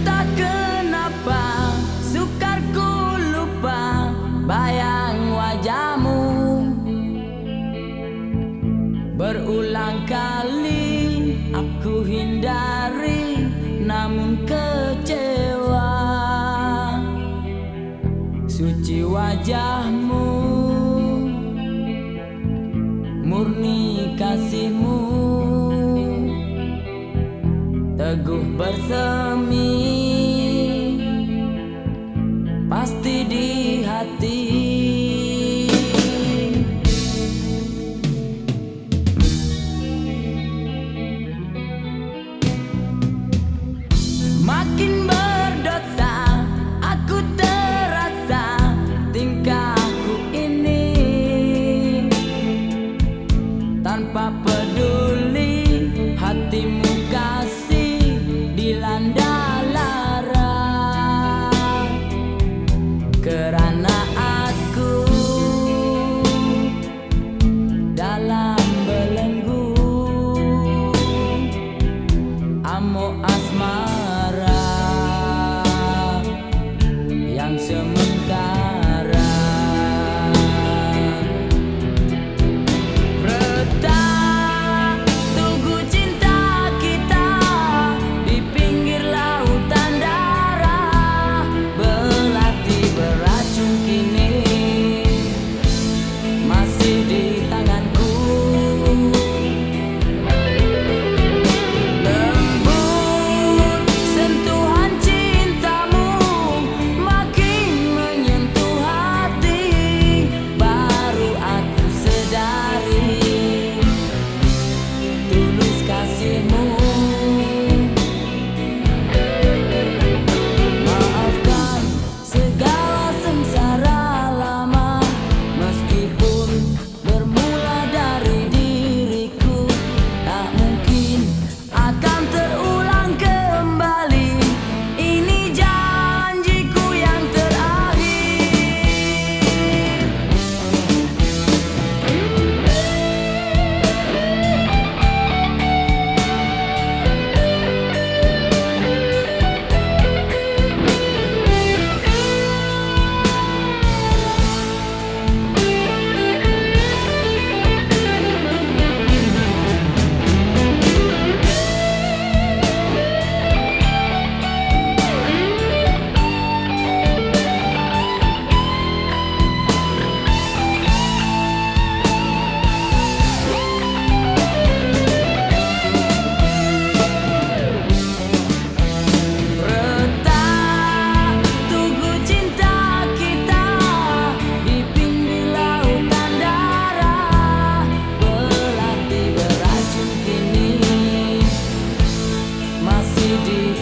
Tak kenapa sukar ku lupa bayang wajahmu. Berulang kali aku hindari namun kecewa. Suci wajahmu. teguh bersemi pasti di hati. Makin berdosa aku terasa tingkahku ini. Tanpa amo as más.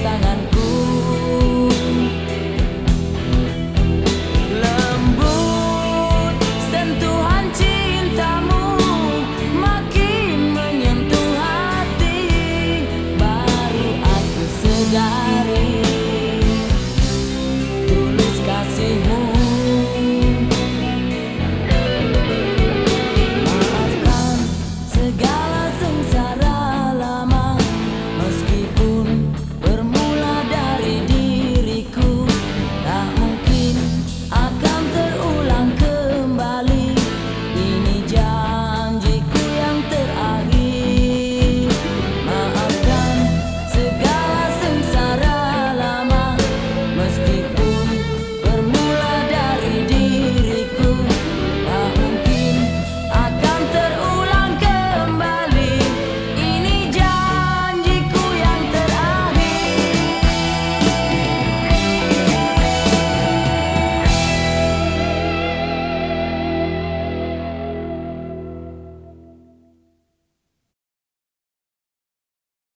tangan.